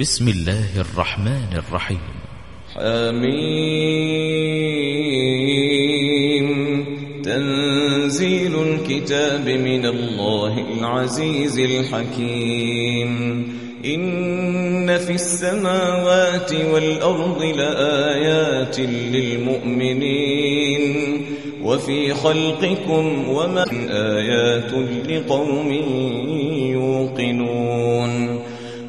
بسم الله الرحمن الرحيم. حميم. تنزيل الكتاب من الله العزيز الحكيم. إن في السماوات والأرض لآيات للمؤمنين. وفي خلقكم وما آيات لقوم يوقنون.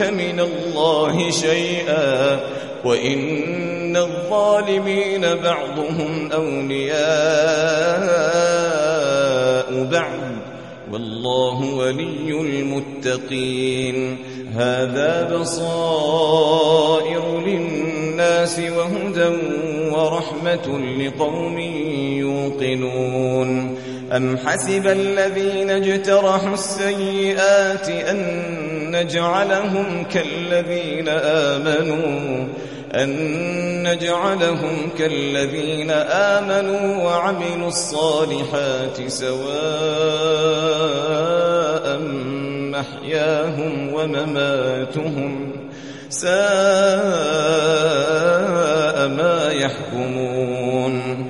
من الله شيئا وإن الظالمين بعضهم أولياء بعض والله ولي المتقين هذا بصائر للناس وهدى ورحمة لقوم يوقنون أم حسب الذين اجترحوا السيئات أن نجعلهم كالذين آمنوا أن نجعلهم كالذين آمنوا وعملوا الصالحات سواء محياهم ومماتهم ساء يحكمون.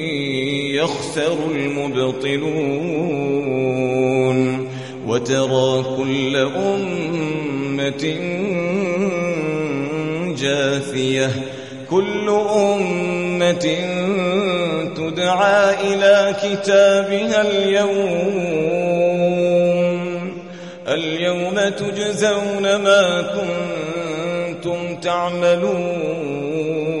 يخسر المبطلون وترى كل أمة جاثية كل أمة تدعى إلى كتابها اليوم اليوم تجزون ما كنتم تعملون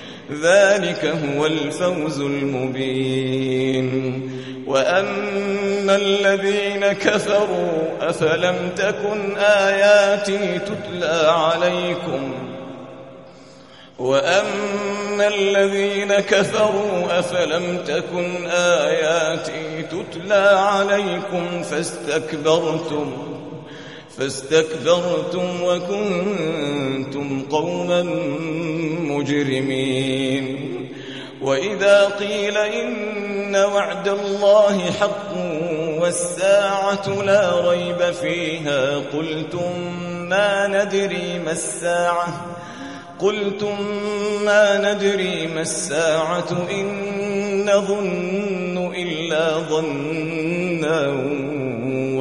ذلك هو الفوز المبين. وأما الذين كفروا أفلم تكن آياتي تتلى عليكم؟ وأما الذين كفروا أفلم تكن آياتي تتلى عليكم فاستكبرتم؟ فاستكبرتم وكنتم قوما مجرمين. وإذا قيل إن وعد الله حق والساعة لا ريب فيها قلتم ما ندري ما الساعة قلتم ما ندري ما الساعة إن نظن إلا ظنا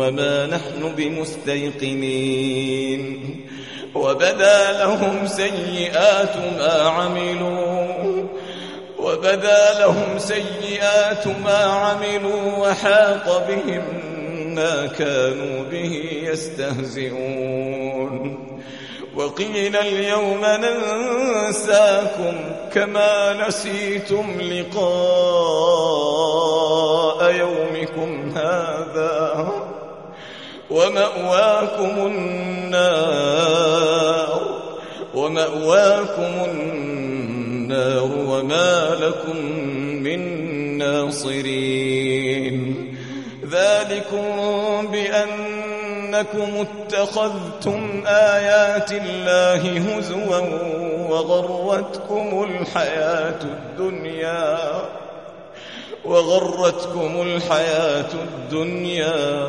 وما نحن بمستيقنين. وبدا لهم سيئات ما عملوا. وبدا لهم سيئات ما عملوا وحاق بهم ما كانوا به يستهزئون. وقيل اليوم ننساكم كما نسيتم لقاء يومكم هذا. ومأواكم النار ومأواكم النار وما لكم من ناصرين. ذلكم بأنكم اتخذتم آيات الله هزوا وغرتكم الحياة الدنيا وغرتكم الحياة الدنيا.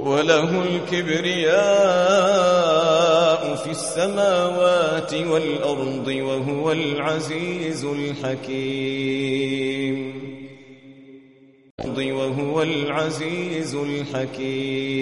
وله الكبرياء في السماوات والأرض وهو العزيز الحكيم. وهو العزيز الحكيم.